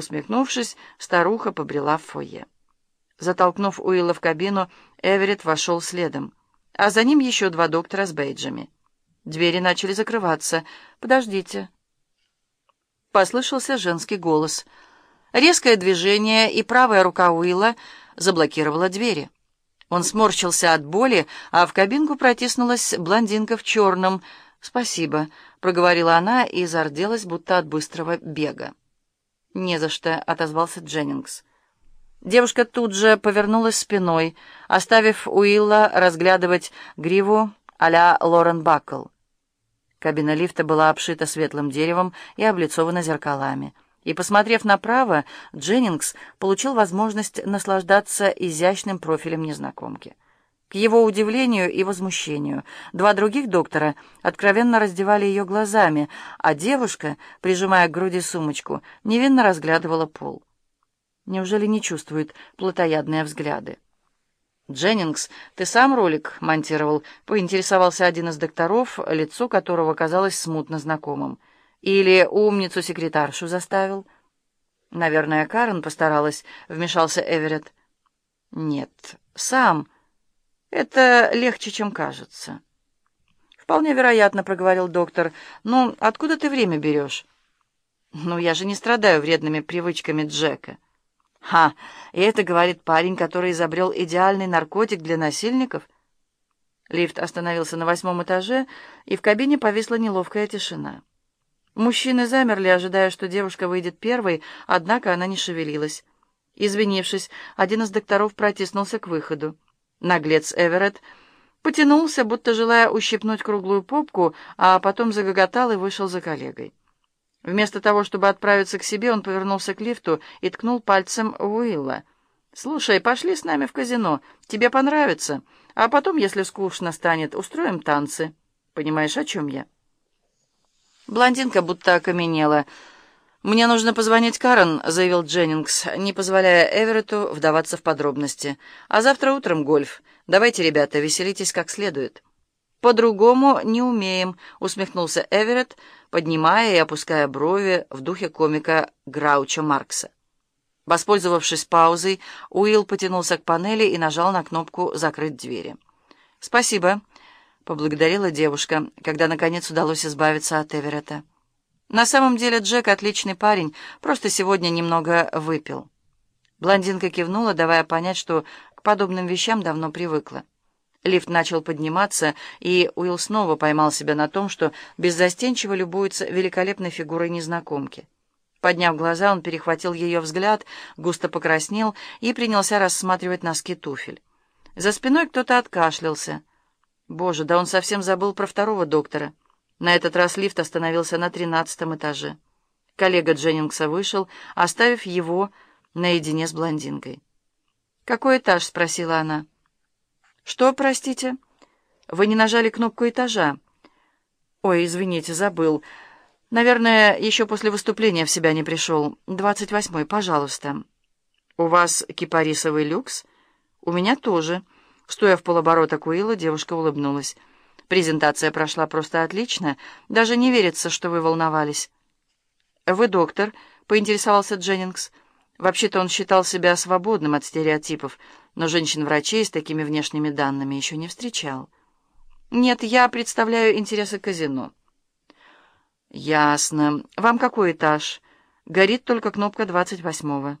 Усмехнувшись, старуха побрела в фойе. Затолкнув Уилла в кабину, Эверетт вошел следом, а за ним еще два доктора с бейджами. Двери начали закрываться. «Подождите». Послышался женский голос. Резкое движение, и правая рука Уилла заблокировала двери. Он сморщился от боли, а в кабинку протиснулась блондинка в черном. «Спасибо», — проговорила она и зарделась, будто от быстрого бега. «Не за что», — отозвался Дженнингс. Девушка тут же повернулась спиной, оставив Уилла разглядывать гриву а-ля Лорен Баккл. Кабина лифта была обшита светлым деревом и облицована зеркалами. И, посмотрев направо, Дженнингс получил возможность наслаждаться изящным профилем незнакомки. К его удивлению и возмущению, два других доктора откровенно раздевали ее глазами, а девушка, прижимая к груди сумочку, невинно разглядывала пол. Неужели не чувствует плотоядные взгляды? «Дженнингс, ты сам ролик монтировал?» — поинтересовался один из докторов, лицо которого казалось смутно знакомым. «Или умницу-секретаршу заставил?» «Наверное, Карен постаралась», — вмешался Эверетт. «Нет, сам. Это легче, чем кажется». «Вполне вероятно», — проговорил доктор. «Ну, откуда ты время берешь?» «Ну, я же не страдаю вредными привычками Джека». «Ха! И это говорит парень, который изобрел идеальный наркотик для насильников?» Лифт остановился на восьмом этаже, и в кабине повисла неловкая тишина. Мужчины замерли, ожидая, что девушка выйдет первой, однако она не шевелилась. Извинившись, один из докторов протиснулся к выходу. Наглец Эверетт потянулся, будто желая ущипнуть круглую попку, а потом загоготал и вышел за коллегой. Вместо того, чтобы отправиться к себе, он повернулся к лифту и ткнул пальцем Уилла. «Слушай, пошли с нами в казино. Тебе понравится. А потом, если скучно станет, устроим танцы. Понимаешь, о чем я?» Блондинка будто окаменела. «Мне нужно позвонить Карен», — заявил Дженнингс, не позволяя Эверетту вдаваться в подробности. «А завтра утром гольф. Давайте, ребята, веселитесь как следует». «По-другому не умеем», — усмехнулся Эверетт, поднимая и опуская брови в духе комика Грауча Маркса. Воспользовавшись паузой, Уилл потянулся к панели и нажал на кнопку «Закрыть двери». «Спасибо», — поблагодарила девушка, когда, наконец, удалось избавиться от Эверетта. «На самом деле Джек отличный парень, просто сегодня немного выпил». Блондинка кивнула, давая понять, что к подобным вещам давно привыкла. Лифт начал подниматься, и Уилл снова поймал себя на том, что беззастенчиво любуется великолепной фигурой незнакомки. Подняв глаза, он перехватил ее взгляд, густо покраснел и принялся рассматривать носки туфель. За спиной кто-то откашлялся. Боже, да он совсем забыл про второго доктора. На этот раз лифт остановился на тринадцатом этаже. Коллега Дженнингса вышел, оставив его наедине с блондинкой. «Какой этаж?» — спросила она. «Что, простите? Вы не нажали кнопку этажа?» «Ой, извините, забыл. Наверное, еще после выступления в себя не пришел. Двадцать восьмой, пожалуйста». «У вас кипарисовый люкс?» «У меня тоже». Стоя в полоборота Куила, девушка улыбнулась. «Презентация прошла просто отлично. Даже не верится, что вы волновались». «Вы доктор?» — поинтересовался Дженнингс. Вообще-то он считал себя свободным от стереотипов, но женщин-врачей с такими внешними данными еще не встречал. «Нет, я представляю интересы казино». «Ясно. Вам какой этаж?» «Горит только кнопка двадцать восьмого».